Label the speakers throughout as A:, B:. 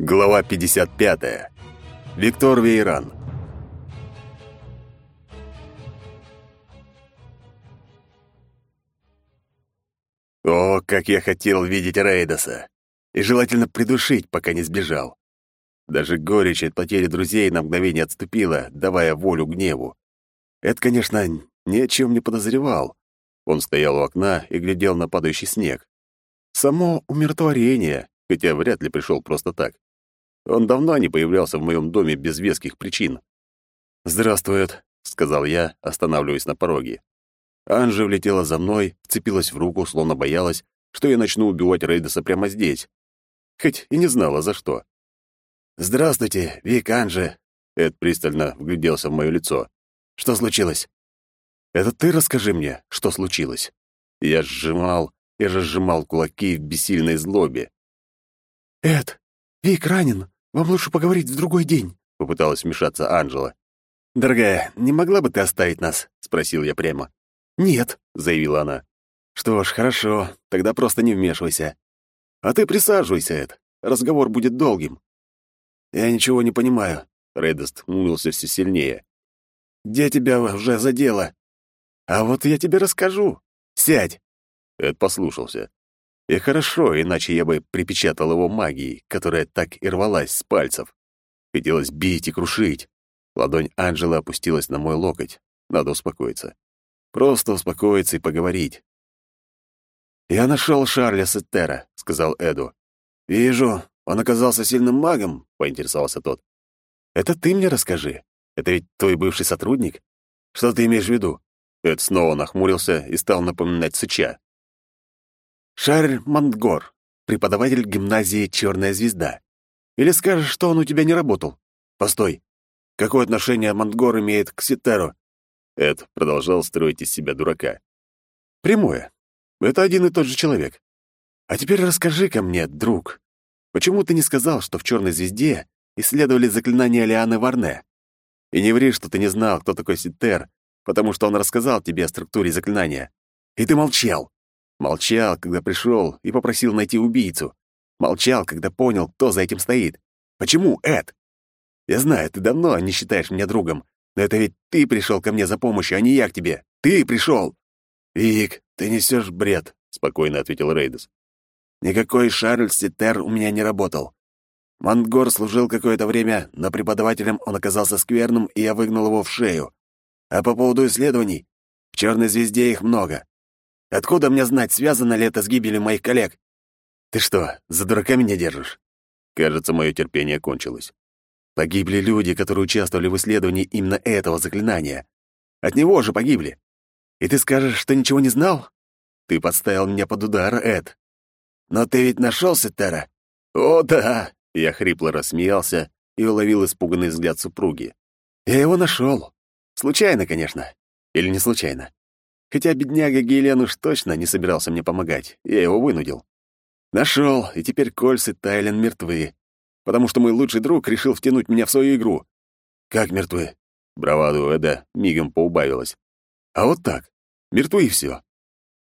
A: Глава 55. Виктор Вейран. О, как я хотел видеть Рейдоса! И желательно придушить, пока не сбежал. Даже горечь от потери друзей на мгновение отступила, давая волю гневу. Это, конечно, ни о чем не подозревал. Он стоял у окна и глядел на падающий снег. Само умиротворение, хотя вряд ли пришел просто так. Он давно не появлялся в моем доме без веских причин. «Здравствует», — сказал я, останавливаясь на пороге. Анжи влетела за мной, вцепилась в руку, словно боялась, что я начну убивать Рейдеса прямо здесь. Хоть и не знала, за что. «Здравствуйте, Вик Анжи», — Эд пристально вгляделся в мое лицо. «Что случилось?» «Это ты расскажи мне, что случилось». Я сжимал и разжимал кулаки в бессильной злобе.
B: «Эд, Вик ранен. Вам лучше поговорить в другой день», — попыталась вмешаться Анжела.
A: «Дорогая, не могла бы ты оставить нас?» — спросил я прямо.
B: «Нет», —
A: заявила она. «Что ж, хорошо, тогда просто не вмешивайся. А ты присаживайся, Эд. Разговор будет долгим». «Я ничего не понимаю», — Рейдест мулился все сильнее. «Где тебя уже задело?» «А вот я тебе расскажу. Сядь!» Эд послушался. И хорошо, иначе я бы припечатал его магией, которая так и рвалась с пальцев. Хотелось бить и крушить. Ладонь Анжелы опустилась на мой локоть. Надо успокоиться. Просто успокоиться и поговорить. «Я нашел Шарля Сеттера», — сказал Эду. «Вижу, он оказался сильным магом», — поинтересовался тот. «Это ты мне расскажи. Это ведь твой бывший сотрудник? Что ты имеешь в виду?» Эд снова нахмурился и стал напоминать сыча.
B: Шарль Монтгор, преподаватель гимназии «Черная звезда». Или скажешь, что он у тебя не работал? Постой. Какое отношение Монтгор имеет к Ситеру?
A: Эд продолжал строить из себя дурака.
B: Прямое. Это один и тот же человек. А теперь расскажи-ка мне, друг, почему ты не сказал, что в «Черной звезде» исследовали заклинания Лианы Варне? И не ври, что ты не знал, кто такой Ситер, потому что он рассказал тебе о структуре заклинания. И ты молчал. Молчал, когда пришел и попросил найти убийцу. Молчал, когда понял, кто за этим стоит. Почему, Эд? Я знаю, ты давно не считаешь меня другом, но это ведь ты пришел ко мне за помощью, а не я к тебе. Ты пришел. Вик, ты несешь бред, спокойно ответил Рейдес. Никакой Шарль Ситер у меня не работал. Мангор служил какое-то время, но преподавателем он оказался скверным, и я выгнал его в шею. А по поводу исследований, в черной звезде их много. Откуда мне знать, связано ли это с гибелью моих коллег? Ты что, за дурака меня держишь? Кажется, мое терпение кончилось. Погибли люди, которые участвовали в исследовании именно этого заклинания. От него же погибли. И ты скажешь, что ничего не знал? Ты подставил меня под удар, Эд. Но ты ведь нашелся, Тера? О, да! Я хрипло рассмеялся и уловил испуганный взгляд супруги. Я его нашел. Случайно, конечно. Или не случайно. Хотя бедняга Гелен уж точно не собирался мне помогать, я его вынудил. Нашел, и теперь Кольс и Тайлен мертвы, потому что мой лучший друг решил втянуть меня в свою игру. Как мертвы? Браваду Эда мигом поубавилась. А вот так. Мертвы и все.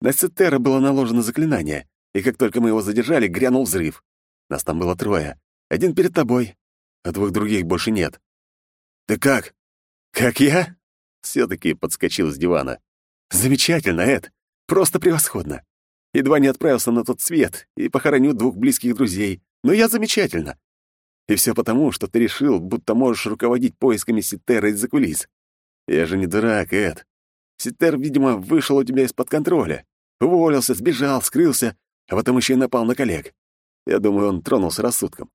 B: На Сетера было наложено заклинание, и как только мы его задержали, грянул взрыв. Нас там было трое. Один перед тобой, а двух других больше нет. Ты как? Как я? Все-таки подскочил с дивана. Замечательно, Эд. Просто превосходно. Едва не отправился на тот свет и похороню двух близких друзей. Но я замечательно. И все потому, что ты решил, будто можешь руководить поисками Ситера из-за кулис. Я же не дурак, Эд. Ситер, видимо, вышел у тебя из-под контроля. Уволился, сбежал, скрылся, а потом еще и напал на коллег. Я думаю, он тронулся рассудком.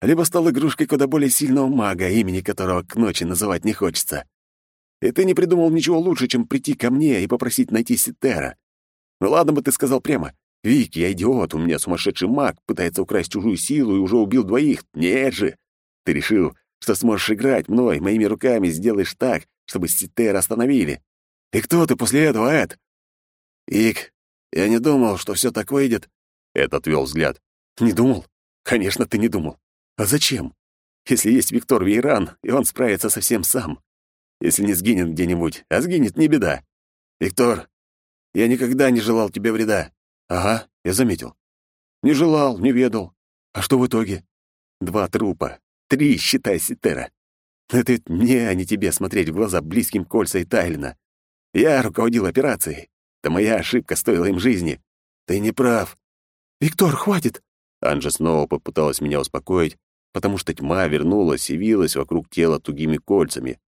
B: Либо стал игрушкой куда более сильного мага, имени которого к ночи называть не хочется. И ты не придумал ничего лучше, чем прийти ко мне и попросить найти Ситера. Ну ладно бы ты сказал прямо. Вик, я идиот, у меня сумасшедший маг, пытается украсть чужую силу и уже убил двоих. Нет же. Ты решил, что сможешь играть мной, моими руками сделаешь так, чтобы Ситера остановили. И кто ты после этого, Эд? Вик, я не думал, что все так выйдет. Эд отвел взгляд. Не думал? Конечно, ты не думал. А зачем? Если есть Виктор Вейран, и он справится совсем сам. Если не сгинет где-нибудь, а сгинет, не беда. Виктор, я никогда не желал тебе вреда. Ага, я заметил. Не желал, не ведал. А что в итоге? Два трупа. Три, считай, Ситера. Это ведь мне, а не тебе, смотреть в глаза близким Кольца и Тайлина. Я руководил операцией. Это моя ошибка стоила им жизни. Ты не прав. Виктор, хватит. Анжа снова попыталась меня успокоить, потому что тьма вернулась и вилась вокруг тела тугими кольцами.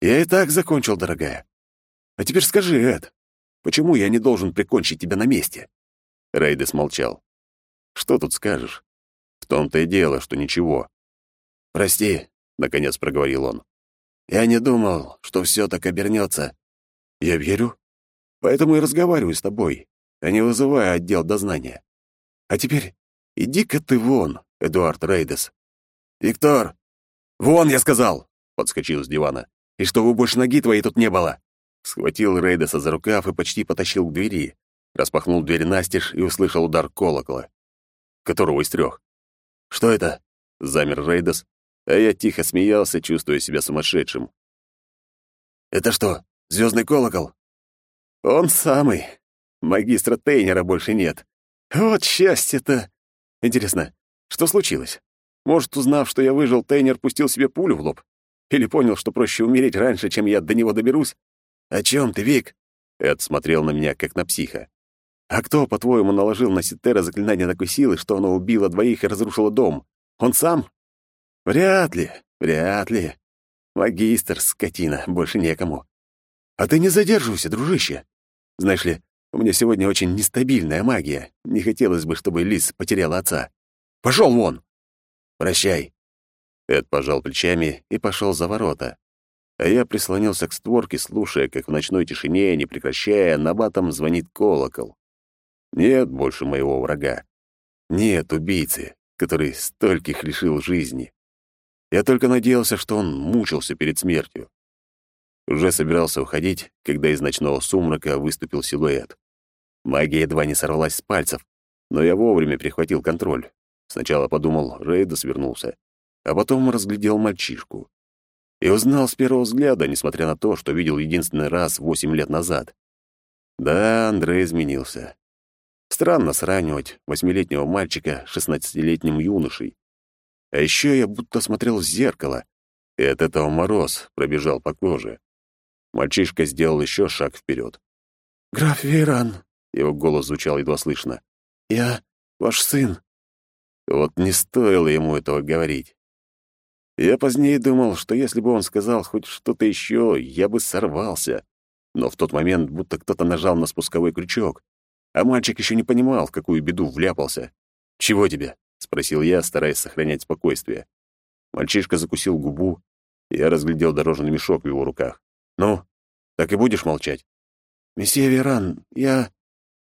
B: Я и так закончил, дорогая. А теперь скажи, Эд, почему я не должен прикончить тебя на месте? Рейдес молчал. Что тут скажешь? В том-то и дело, что ничего. Прости, наконец проговорил он. Я не думал, что все так обернется. Я верю. Поэтому и разговариваю с тобой, а не вызывая отдел дознания. А теперь иди-ка ты вон, Эдуард Рейдес. Виктор! Вон, я сказал! Подскочил с дивана. И чтобы больше ноги твоей тут не было. Схватил Рейдеса за рукав и почти потащил к двери. Распахнул дверь настежь и услышал удар колокола. Которого из трех? «Что это?» — замер Рейдес, а я тихо смеялся, чувствуя себя сумасшедшим. «Это что, звездный колокол?» «Он самый. Магистра Тейнера больше нет. Вот счастье-то! Интересно, что случилось? Может, узнав, что я выжил, Тейнер пустил себе пулю в лоб? Или понял, что проще умереть раньше, чем я до него доберусь? О чем ты, Вик?» Эд смотрел на меня, как на психа. «А кто, по-твоему, наложил на Ситера заклинание такой силы, что оно убило двоих и разрушило дом? Он сам? Вряд ли, вряд ли. Магистр, скотина, больше некому. А ты не задерживайся, дружище. Знаешь ли, у меня сегодня очень нестабильная магия. Не хотелось бы, чтобы Лис потеряла отца. Пошел вон! Прощай. Эд пожал плечами и пошел за ворота. А я прислонился к створке, слушая, как в ночной тишине, не прекращая, на батом звонит колокол. Нет больше моего врага. Нет убийцы, который стольких лишил жизни. Я только надеялся, что он мучился перед смертью. Уже собирался уходить, когда из ночного сумрака выступил силуэт. Магия едва не сорвалась с пальцев, но я вовремя прихватил контроль. Сначала подумал, Рейдос вернулся, а потом разглядел мальчишку. И узнал с первого взгляда, несмотря на то, что видел единственный раз восемь лет назад. Да, Андрей изменился. Странно сравнивать восьмилетнего мальчика с шестнадцатилетним юношей. А еще я будто смотрел в зеркало, и от этого мороз пробежал по коже. Мальчишка сделал еще шаг вперед. «Граф Вейран», — его голос звучал едва слышно, — «я ваш сын». Вот не стоило ему этого говорить. Я позднее думал, что если бы он сказал хоть что-то еще, я бы сорвался. Но в тот момент будто кто-то нажал на спусковой крючок, а мальчик еще не понимал, в какую беду вляпался. «Чего тебе?» — спросил я, стараясь сохранять спокойствие. Мальчишка закусил губу, и я разглядел дорожный мешок в его руках. «Ну, так и будешь молчать?» «Месье Веран, я...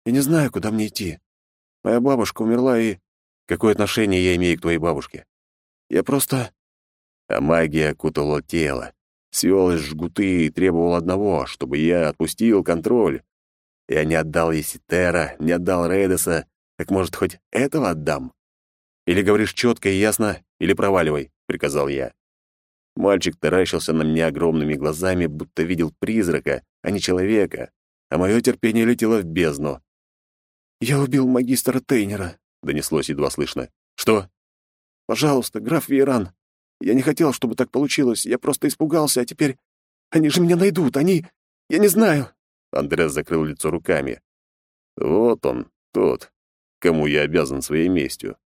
B: я не знаю, куда мне идти. Моя бабушка умерла, и...» «Какое отношение я имею к твоей бабушке?» «Я просто...» А магия окутала тело, свел из жгуты и требовал одного, чтобы я отпустил контроль. Я не отдал Еситера, не отдал Рейдеса, так, может, хоть этого отдам? Или говоришь четко и ясно, или проваливай, — приказал я. Мальчик таращился на меня огромными глазами, будто видел призрака, а не человека, а мое терпение летело в бездну. «Я убил магистра Тейнера», — донеслось едва слышно. «Что?» «Пожалуйста, граф Вейран. Я не хотел, чтобы так получилось. Я просто испугался, а теперь... Они же меня найдут, они... Я не знаю. Андрес закрыл лицо руками. Вот он, тот, кому я обязан своей местью.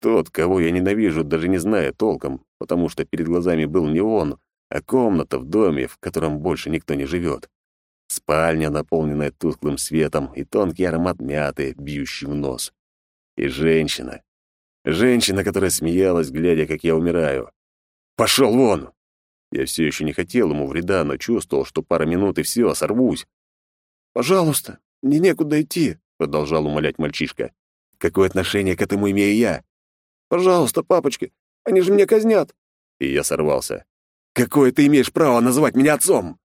B: Тот, кого я ненавижу, даже не зная толком, потому что перед глазами был не он, а комната в доме, в котором больше никто не живет. Спальня, наполненная тусклым светом, и тонкий аромат мяты, бьющий в нос. И женщина. Женщина, которая смеялась, глядя, как я умираю. «Пошел вон!» Я все еще не хотел ему вреда, но чувствовал, что пара минут и все, сорвусь. «Пожалуйста, мне некуда идти», — продолжал умолять мальчишка. «Какое отношение к этому имею я?» «Пожалуйста, папочка, они же меня казнят». И я сорвался. «Какое ты имеешь право называть меня отцом?»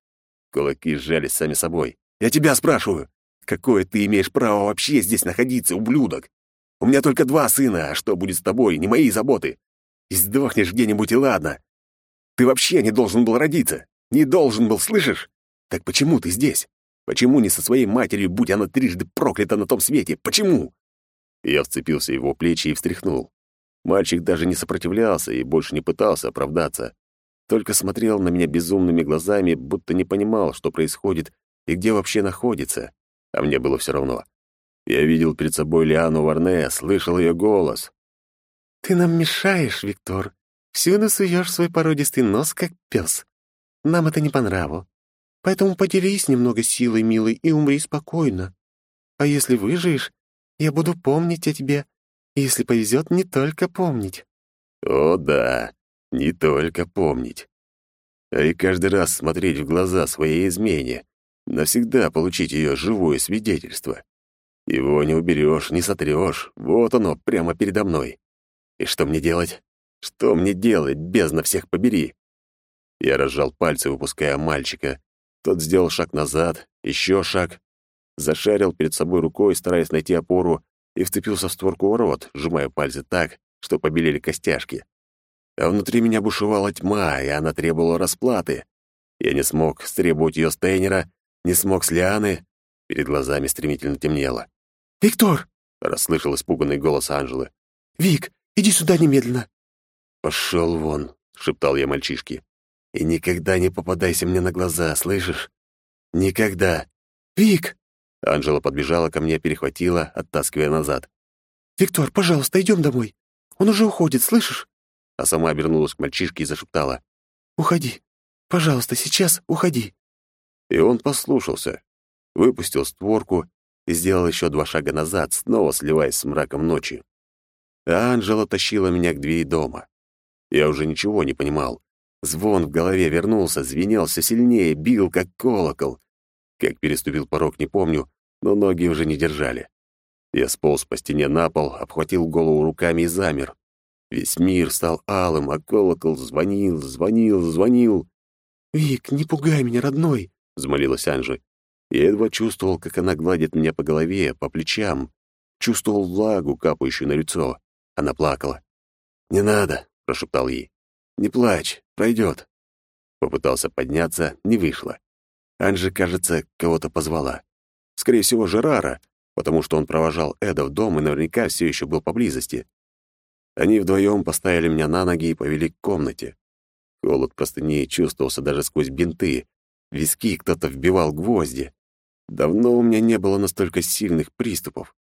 B: Кулаки сжались сами собой. «Я тебя спрашиваю, какое ты имеешь право вообще здесь находиться, ублюдок? У меня только два сына, а что будет с тобой, не мои заботы. И сдохнешь где-нибудь, и ладно. Ты вообще не должен был родиться. Не должен был, слышишь? Так почему ты здесь? Почему не со своей матерью, будь она трижды проклята на том свете? Почему?» Я вцепился в его плечи и встряхнул.
A: Мальчик даже не сопротивлялся и больше не пытался оправдаться. Только смотрел на меня безумными глазами, будто не понимал, что происходит и где вообще находится. А мне было все равно. Я видел перед собой Лиану Варне, слышал ее голос.
B: «Ты нам мешаешь, Виктор. Всюду суешь свой породистый нос, как пес. Нам это не по нраву. Поэтому поделись немного силой, милый, и умри спокойно. А если выживешь, я буду помнить о тебе. Если повезет, не только помнить».
A: «О да, не только помнить. А и каждый раз смотреть в глаза своей измене, навсегда получить ее живое свидетельство. Его не уберешь, не сотрешь. Вот оно, прямо передо мной. И что мне делать? Что мне делать, бездна всех побери? Я разжал пальцы, выпуская мальчика. Тот сделал шаг назад, еще шаг. Зашарил перед собой рукой, стараясь найти опору, и вцепился в створку ворот, сжимая пальцы так, что побелели костяшки. А внутри меня бушевала тьма, и она требовала расплаты. Я не смог стребовать ее с Тейнера, не смог с Лианы. Перед глазами стремительно темнело.
B: «Виктор!»
A: — расслышал испуганный голос Анжелы.
B: «Вик, иди сюда немедленно!»
A: «Пошел вон!» — шептал я мальчишке. «И никогда не попадайся мне на глаза, слышишь? Никогда!»
B: «Вик!»
A: Анжела подбежала ко мне, перехватила, оттаскивая назад.
B: «Виктор, пожалуйста, идем домой. Он уже уходит, слышишь?»
A: А сама обернулась к мальчишке и зашептала.
B: «Уходи. Пожалуйста, сейчас уходи».
A: И он послушался, выпустил створку и сделал еще два шага назад, снова сливаясь с мраком ночи. Анжела тащила меня к двери дома. Я уже ничего не понимал. Звон в голове вернулся, звенел все сильнее, бил, как колокол. Как переступил порог, не помню, но ноги уже не держали. Я сполз по стене на пол, обхватил голову руками и замер. Весь мир стал алым, а колокол звонил, звонил, звонил.
B: «Вик, не пугай меня, родной!»
A: — взмолилась Анжи. Я едва чувствовал, как она гладит меня по голове, по плечам. Чувствовал влагу, капающую на лицо. Она плакала. «Не надо», — прошептал ей. «Не плачь, пройдет». Попытался подняться, не вышло. Анжи, кажется, кого-то позвала. Скорее всего, Жерара, потому что он провожал Эда в дом и наверняка все еще был поблизости. Они вдвоем поставили меня на ноги и повели к комнате. Холод простыней чувствовался даже сквозь бинты. Виски кто-то вбивал гвозди. Давно у меня не было настолько сильных приступов.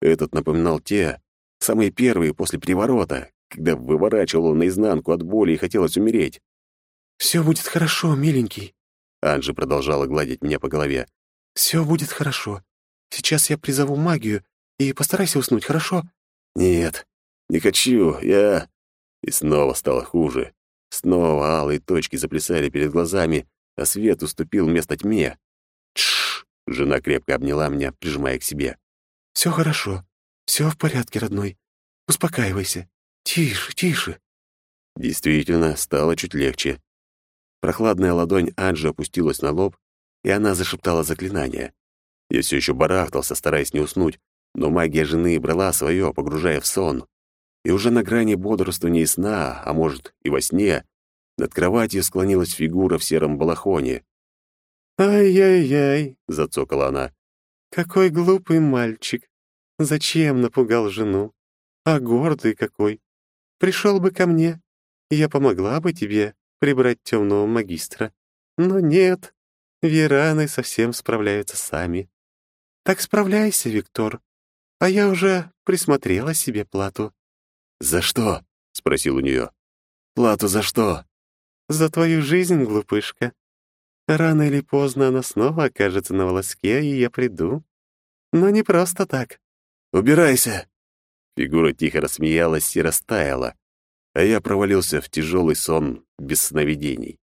A: Этот напоминал те, самые первые после переворота, когда выворачивало наизнанку от боли и хотелось умереть.
B: «Все будет хорошо, миленький», —
A: Анжи продолжала гладить меня по голове.
B: «Все будет хорошо. Сейчас я призову магию, и постарайся уснуть, хорошо?»
A: «Нет, не хочу, я...» И снова стало хуже. Снова алые точки заплясали перед глазами, а свет уступил место тьме. Жена крепко обняла меня, прижимая к себе.
B: «Все хорошо. Все в порядке, родной. Успокаивайся. Тише, тише».
A: Действительно, стало чуть легче. Прохладная ладонь Анджи опустилась на лоб, и она зашептала заклинание. Я все еще барахтался, стараясь не уснуть, но магия жены брала свое, погружая в сон. И уже на грани бодрствования и сна, а может, и во сне, над кроватью склонилась фигура в сером балахоне.
B: «Ай-яй-яй», — зацокала она. «Какой глупый мальчик. Зачем напугал жену? А гордый какой. Пришел бы ко мне, я помогла бы тебе прибрать темного магистра. Но нет, вераны совсем справляются сами. Так справляйся, Виктор. А я уже присмотрела себе плату».
A: «За что?» — спросил у нее. «Плату за что?»
B: «За твою жизнь, глупышка. Рано или поздно она снова окажется на волоске, и я приду. Но не просто так.
A: «Убирайся!» Фигура тихо рассмеялась и растаяла, а я провалился в тяжелый сон без сновидений.